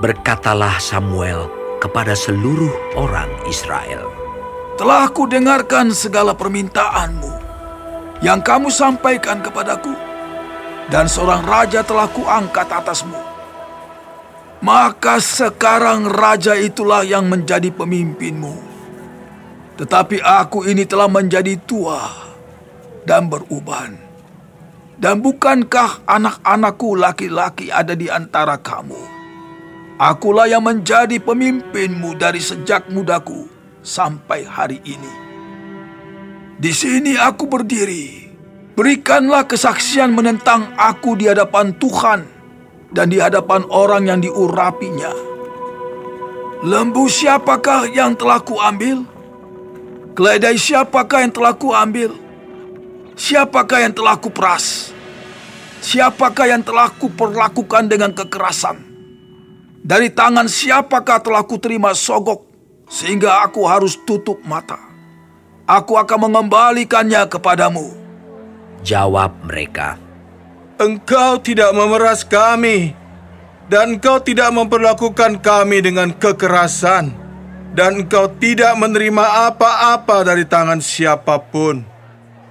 berkatalah Samuel kepada seluruh orang Israel. Telah ku dengarkan segala permintaanmu yang kamu sampaikan kepadaku, dan seorang raja telah kuangkat atasmu. Maka sekarang raja itulah yang menjadi pemimpinmu. Tetapi aku ini telah menjadi tua dan beruban. Dan bukankah anak-anakku laki-laki ada di antara kamu? Akulah yang menjadi pemimpinmu dari sejak mudaku sampai hari ini. Di sini aku berdiri. Berikanlah kesaksian menentang aku di hadapan Tuhan dan di hadapan orang yang diurapinya. Lembu siapakah yang telah kuambil? Keledai siapakah yang telah kuambil? Siapakah yang telah kuperas? Siapakah yang telah kuperlakukan dengan kekerasan? Dari tangan siapakah telah kuterima sogok sehingga aku harus tutup mata? Aku akan mengembalikannya kepadamu. Jawab mereka, Engkau tidak memeras kami, dan engkau tidak memperlakukan kami dengan kekerasan, dan engkau tidak menerima apa-apa dari tangan siapa pun.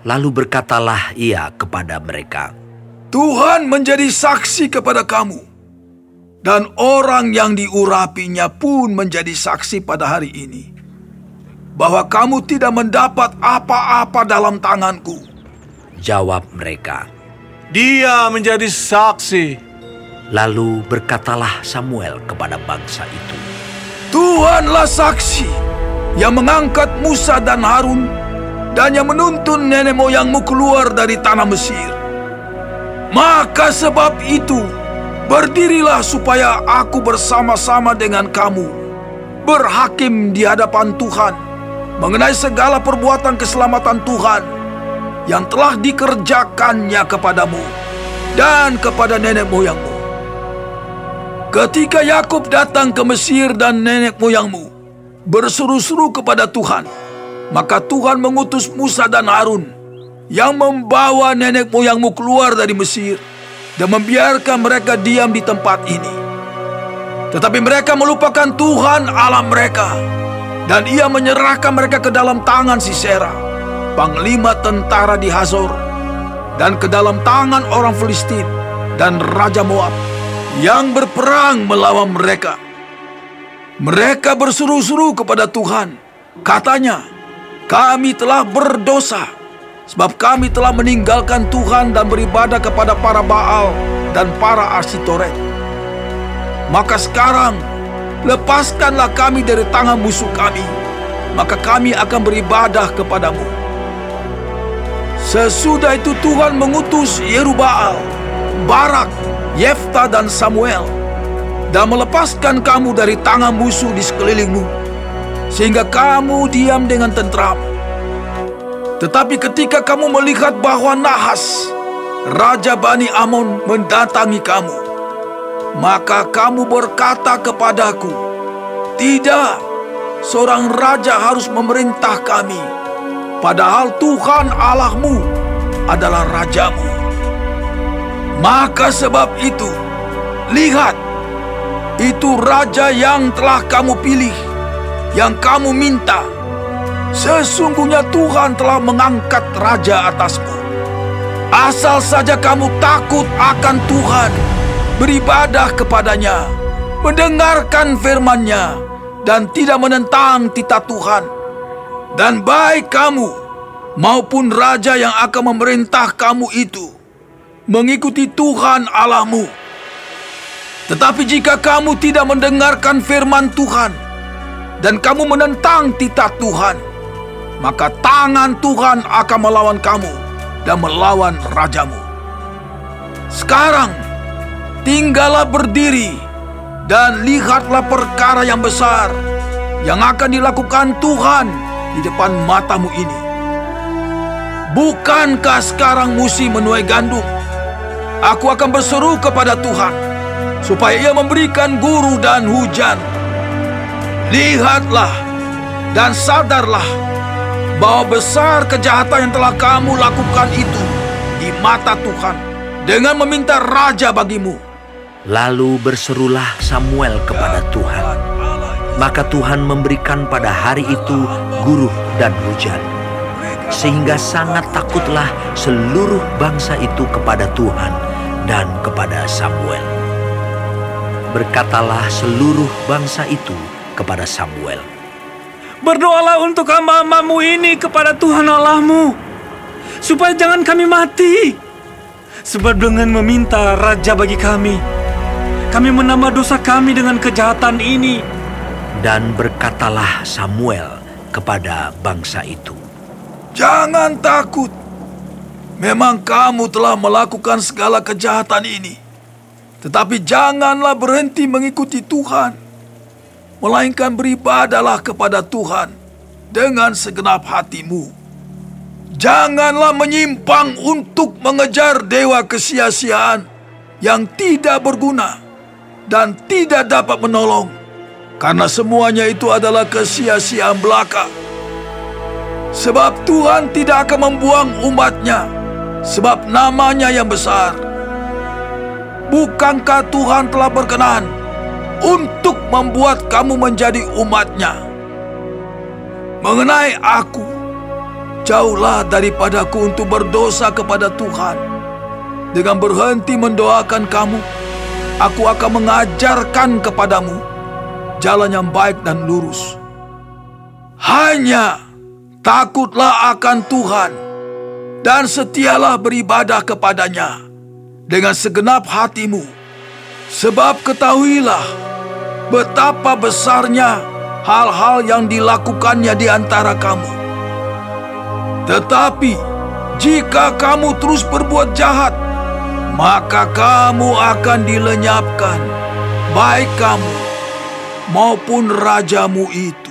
Lalu berkatalah ia kepada mereka, Tuhan menjadi saksi kepada kamu. Dan orang yang diurapinya pun menjadi saksi pada hari ini. Bahwa kamu tidak mendapat apa-apa dalam tanganku. Jawab mereka. Dia menjadi saksi. Lalu berkatalah Samuel kepada bangsa itu, Tuhanlah saksi yang mengangkat Musa dan Harun dan yang menuntun nenek moyangmu keluar dari tanah Mesir. Maka sebab itu, berdirilah supaya aku bersama-sama dengan kamu, berhakim di hadapan Tuhan, mengenai segala perbuatan keselamatan Tuhan yang telah dikerjakannya kepadamu dan kepada nenek moyangmu. Ketika Yakub datang ke Mesir dan nenek moyangmu berseru-seru kepada Tuhan, maka Tuhan mengutus Musa dan Harun yang membawa nenek moyangmu keluar dari Mesir dan membiarkan mereka diam di tempat ini. Tetapi mereka melupakan Tuhan Allah mereka dan ia menyerahkan mereka ke dalam tangan Sisera, panglima tentara di Hazor, dan ke dalam tangan orang Filistin dan Raja Moab yang berperang melawan mereka. Mereka berseru-seru kepada Tuhan. Katanya, kami telah berdosa sebab kami telah meninggalkan Tuhan dan beribadah kepada para Baal dan para Arsitoret. Maka sekarang, lepaskanlah kami dari tangan musuh kami, maka kami akan beribadah kepadamu. Sesudah itu Tuhan mengutus Yerubaal, Barak, Yefta dan Samuel dan melepaskan kamu dari tangan musuh di sekelilingmu sehingga kamu diam dengan tentram. Tetapi ketika kamu melihat bahwa Nahas, Raja Bani Amon mendatangi kamu, maka kamu berkata kepadaku, Tidak, seorang raja harus memerintah kami, padahal Tuhan Allahmu adalah rajamu. Maka sebab itu, lihat, itu raja yang telah kamu pilih, yang kamu minta. Sesungguhnya Tuhan telah mengangkat raja atasmu. Asal saja kamu takut akan Tuhan, beribadah kepadanya, mendengarkan firman-Nya, dan tidak menentang titah Tuhan. Dan baik kamu maupun raja yang akan memerintah kamu itu mengikuti Tuhan Allahmu. Tetapi jika kamu tidak mendengarkan firman Tuhan dan kamu menentang titah Tuhan, maka tangan Tuhan akan melawan kamu dan melawan rajamu. Sekarang, tinggallah berdiri dan lihatlah perkara yang besar yang akan dilakukan Tuhan di depan matamu ini. Bukankah sekarang musim menuai gandum? Aku akan berseru kepada Tuhan supaya ia memberikan guru dan hujan. Lihatlah dan sadarlah bahwa besar kejahatan yang telah kamu lakukan itu di mata Tuhan dengan meminta raja bagimu. Lalu berserulah Samuel kepada Tuhan. Maka Tuhan memberikan pada hari itu guruh dan hujan. Sehingga sangat takutlah seluruh bangsa itu kepada Tuhan dan kepada Samuel. Berkatalah seluruh bangsa itu kepada Samuel. Berdoalah untuk hamba-hambamu ini kepada Tuhan Allahmu, supaya jangan kami mati. Sebab dengan meminta raja bagi kami, kami menambah dosa kami dengan kejahatan ini. Dan berkatalah Samuel kepada bangsa itu. Jangan takut. Memang kamu telah melakukan segala kejahatan ini. Tetapi janganlah berhenti mengikuti Tuhan. Melainkan beribadalah kepada Tuhan dengan segenap hatimu. Janganlah menyimpang untuk mengejar dewa kesia-siaan yang tidak berguna dan tidak dapat menolong. Karena semuanya itu adalah kesia-siaan belaka. Sebab Tuhan tidak akan membuang umatnya, sebab namanya yang besar. Bukankah Tuhan telah berkenan untuk membuat kamu menjadi umatnya? Mengenai aku, jauhlah daripadaku untuk berdosa kepada Tuhan. Dengan berhenti mendoakan kamu, aku akan mengajarkan kepadamu jalan yang baik dan lurus. Hanya takutlah akan Tuhan dan setialah beribadah kepadanya dengan segenap hatimu. Sebab ketahuilah betapa besarnya hal-hal yang dilakukannya di antara kamu. Tetapi jika kamu terus berbuat jahat, maka kamu akan dilenyapkan, baik kamu maupun rajamu itu.